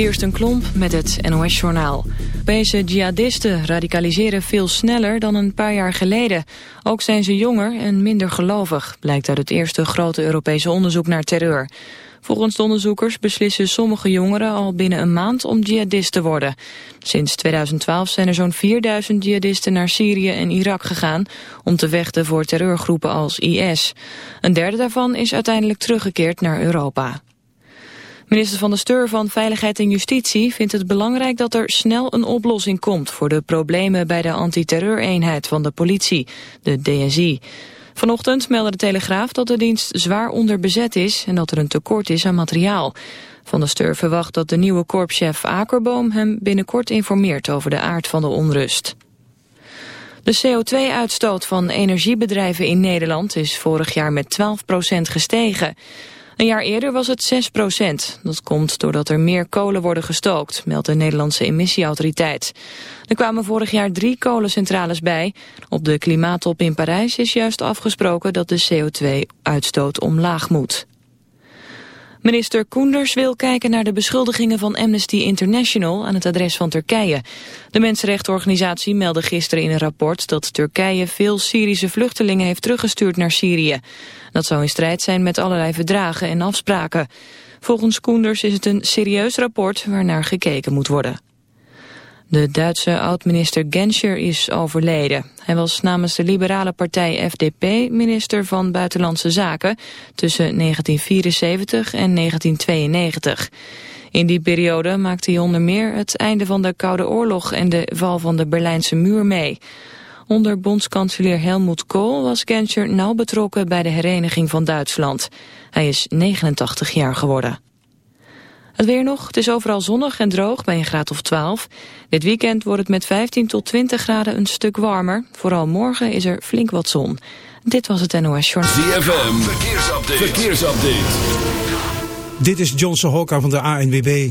Kirsten Klomp met het NOS-journaal. Europese jihadisten radicaliseren veel sneller dan een paar jaar geleden. Ook zijn ze jonger en minder gelovig, blijkt uit het eerste grote Europese onderzoek naar terreur. Volgens de onderzoekers beslissen sommige jongeren al binnen een maand om jihadist te worden. Sinds 2012 zijn er zo'n 4000 jihadisten naar Syrië en Irak gegaan om te vechten voor terreurgroepen als IS. Een derde daarvan is uiteindelijk teruggekeerd naar Europa. Minister van de Steur van Veiligheid en Justitie vindt het belangrijk dat er snel een oplossing komt voor de problemen bij de antiterreureenheid van de politie, de DSI. Vanochtend meldde de Telegraaf dat de dienst zwaar onderbezet is en dat er een tekort is aan materiaal. Van der Steur verwacht dat de nieuwe korpschef Akerboom hem binnenkort informeert over de aard van de onrust. De CO2-uitstoot van energiebedrijven in Nederland is vorig jaar met 12% gestegen. Een jaar eerder was het 6 procent. Dat komt doordat er meer kolen worden gestookt, meldt de Nederlandse emissieautoriteit. Er kwamen vorig jaar drie kolencentrales bij. Op de klimaattop in Parijs is juist afgesproken dat de CO2-uitstoot omlaag moet. Minister Koenders wil kijken naar de beschuldigingen van Amnesty International aan het adres van Turkije. De mensenrechtenorganisatie meldde gisteren in een rapport dat Turkije veel Syrische vluchtelingen heeft teruggestuurd naar Syrië. Dat zou in strijd zijn met allerlei verdragen en afspraken. Volgens Koenders is het een serieus rapport waarnaar gekeken moet worden. De Duitse oud-minister Genscher is overleden. Hij was namens de liberale partij FDP minister van Buitenlandse Zaken tussen 1974 en 1992. In die periode maakte hij onder meer het einde van de Koude Oorlog en de val van de Berlijnse muur mee. Onder bondskanselier Helmut Kohl was Genscher nauw betrokken bij de hereniging van Duitsland. Hij is 89 jaar geworden. Het weer nog, het is overal zonnig en droog bij een graad of 12. Dit weekend wordt het met 15 tot 20 graden een stuk warmer. Vooral morgen is er flink wat zon. Dit was het NOS Journal. ZFM, verkeersupdate. verkeersupdate. Dit is Johnson Hokka van de ANWB.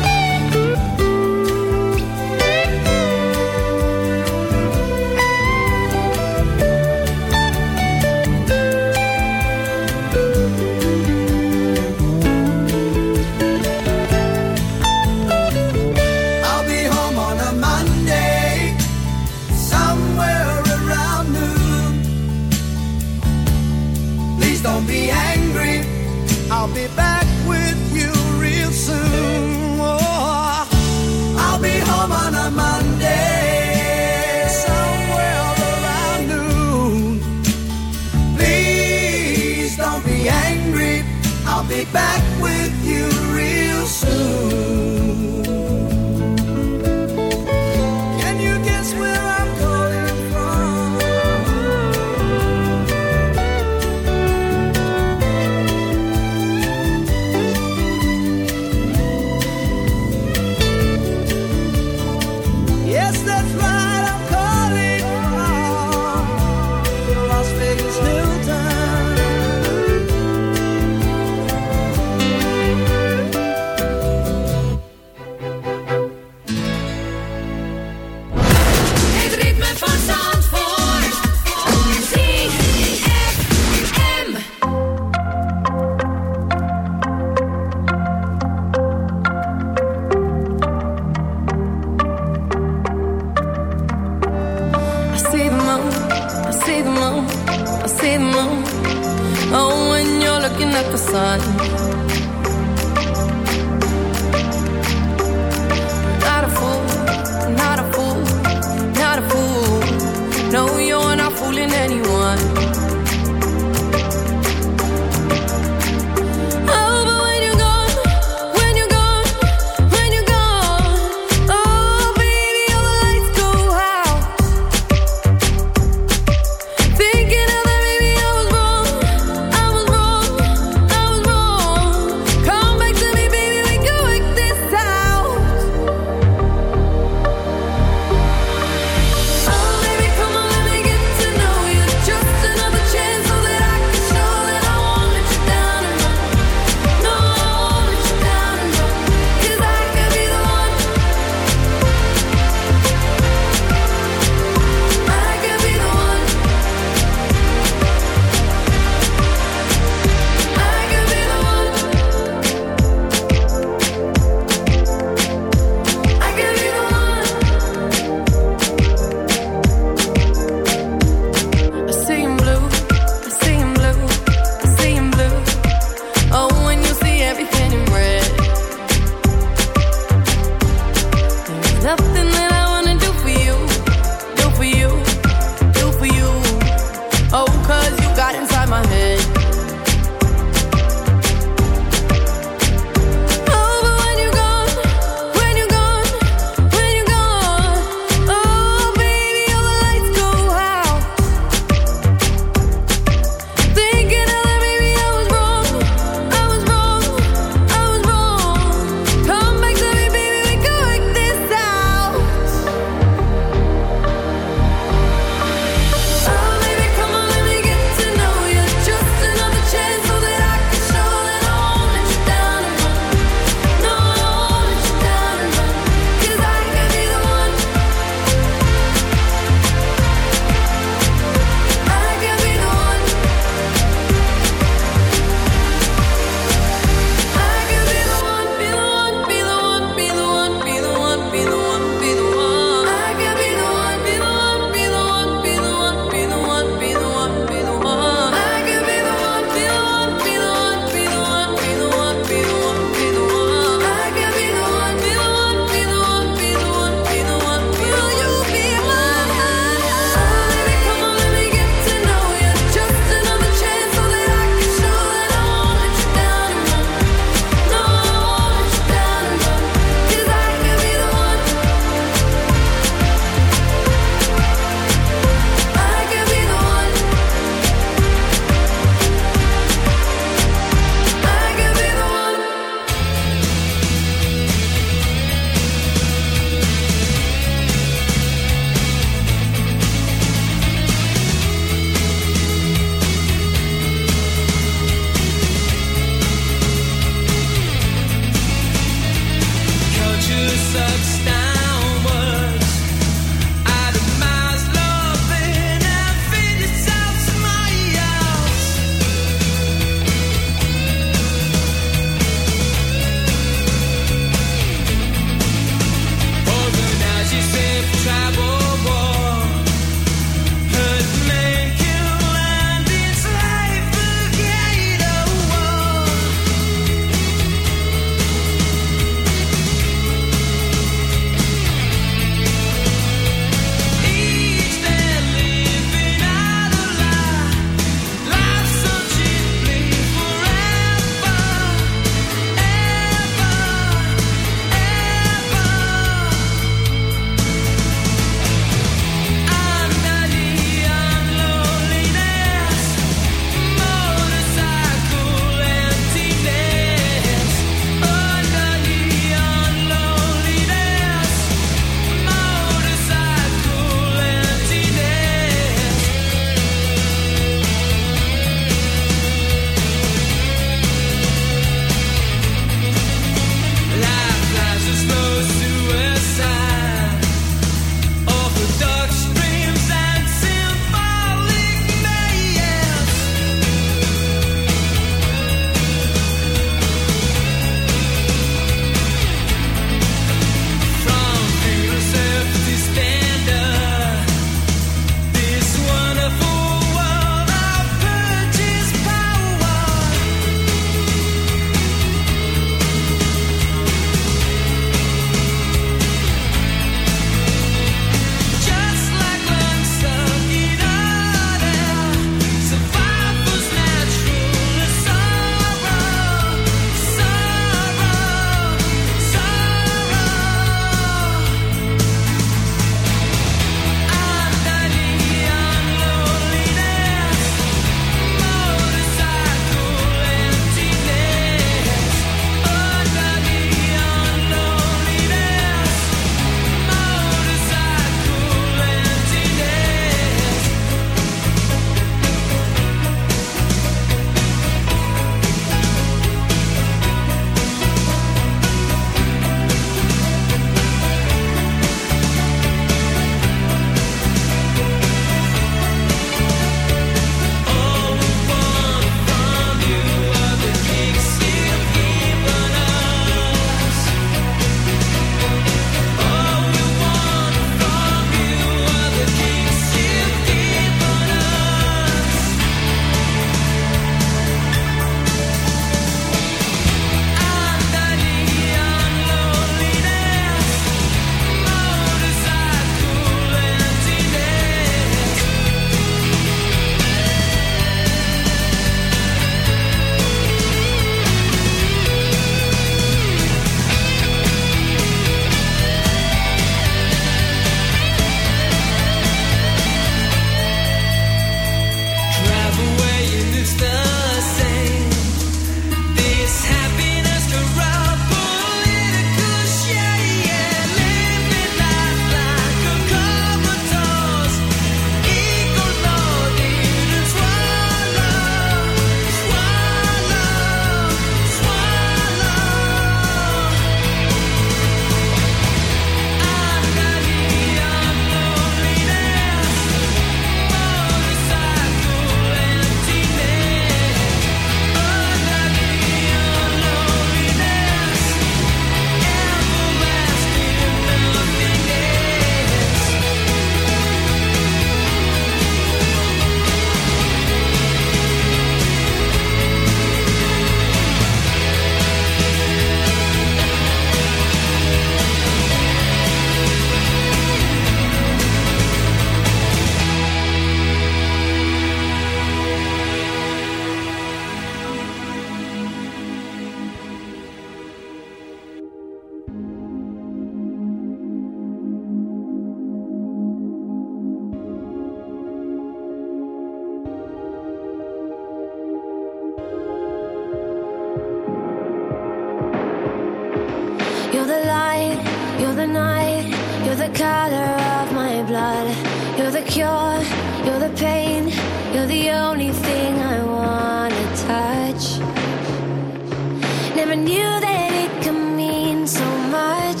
never knew that it could mean so much,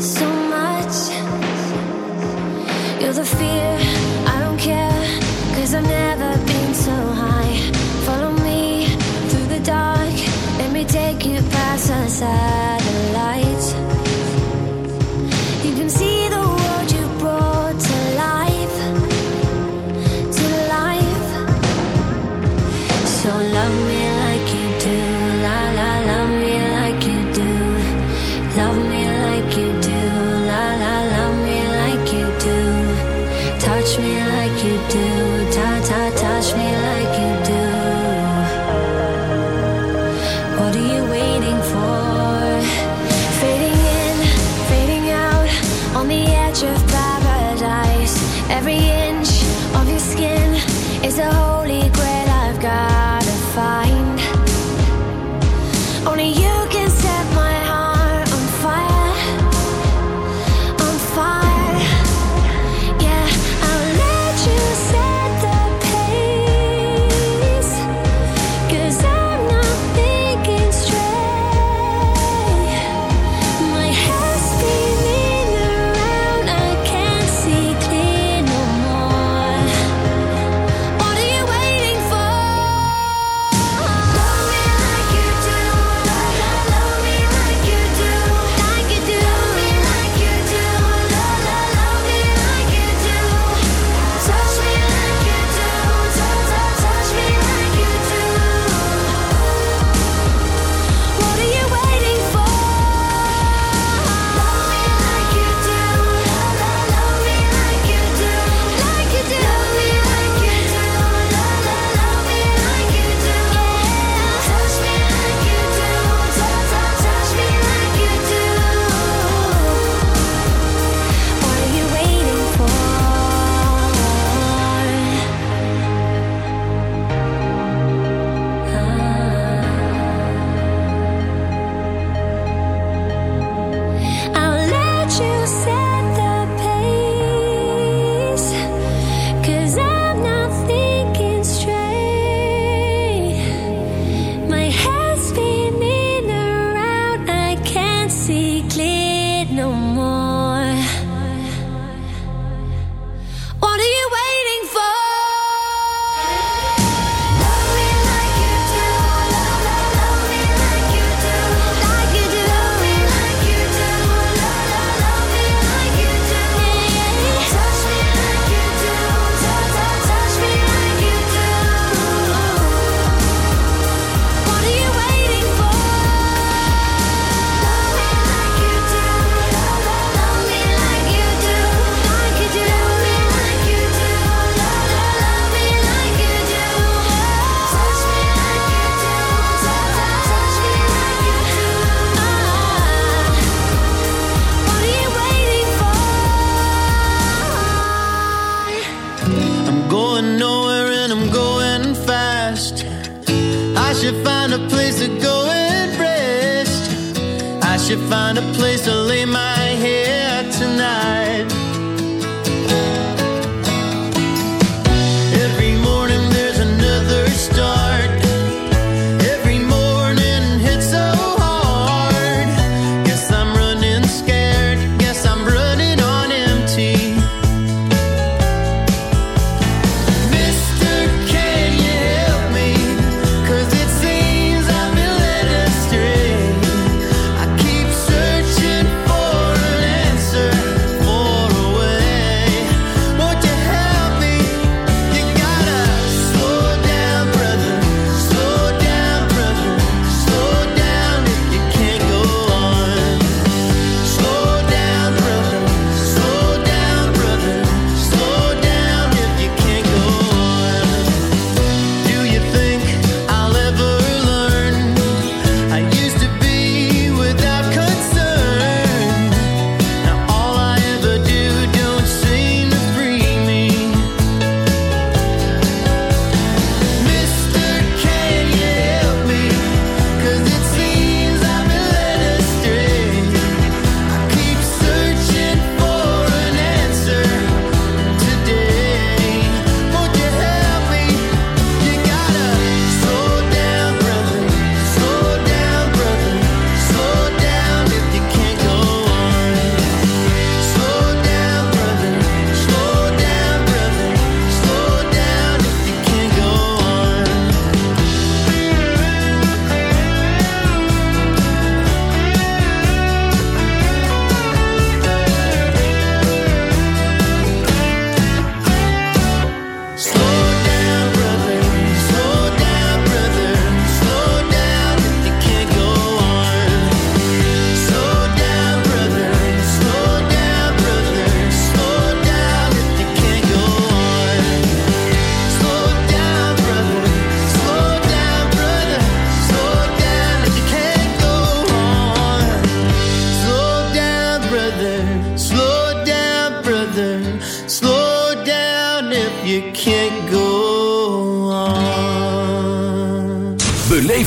so much. You're the fear.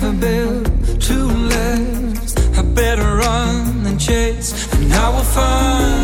never built two lives. I better run and chase, and I will find.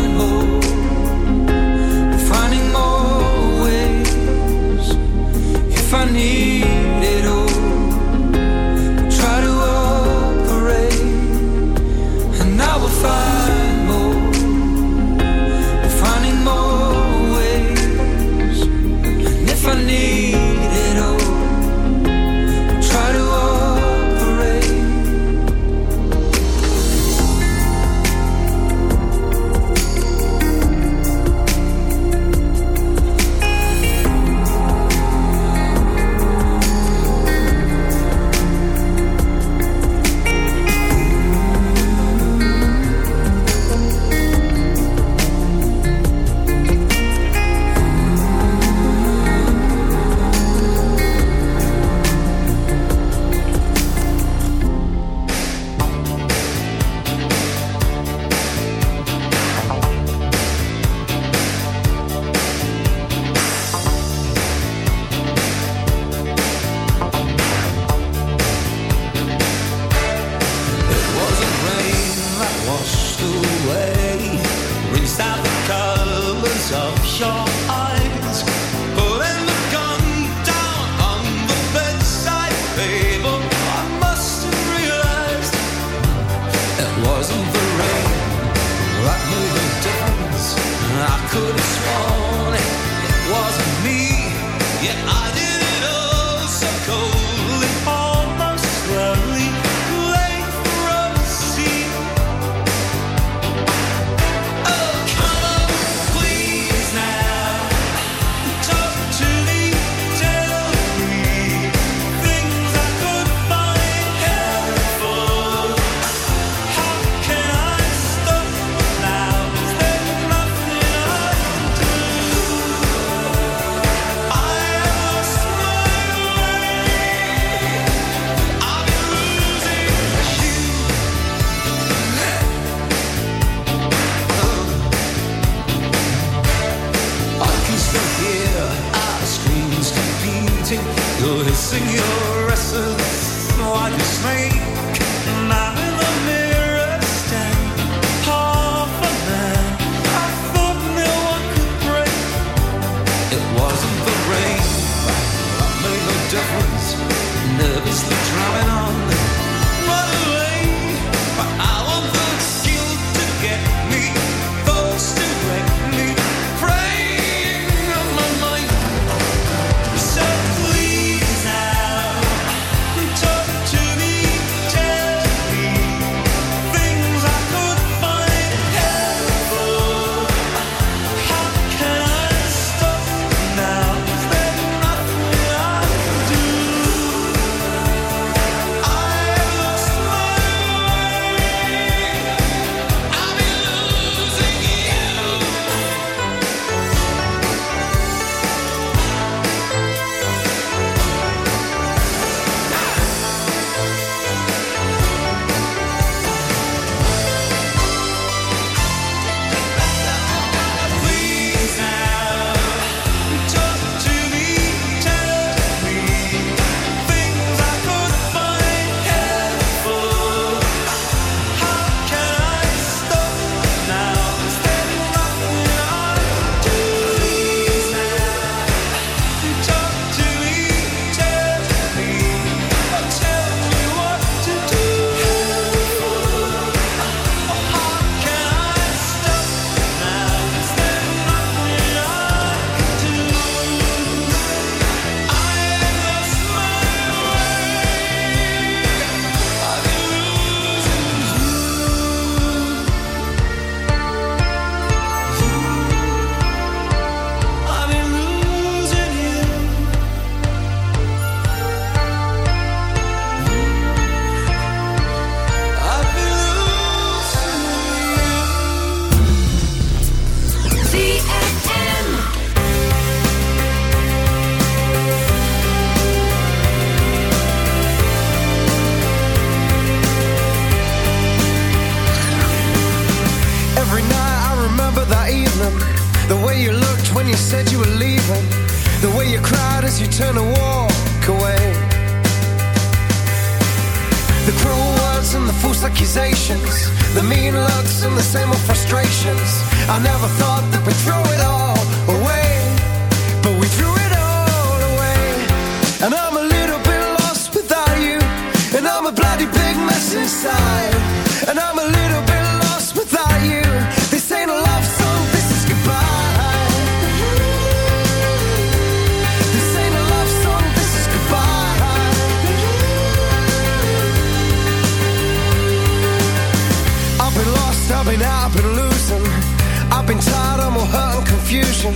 confusion.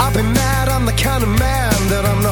I've been mad, I'm the kind of man that I'm not.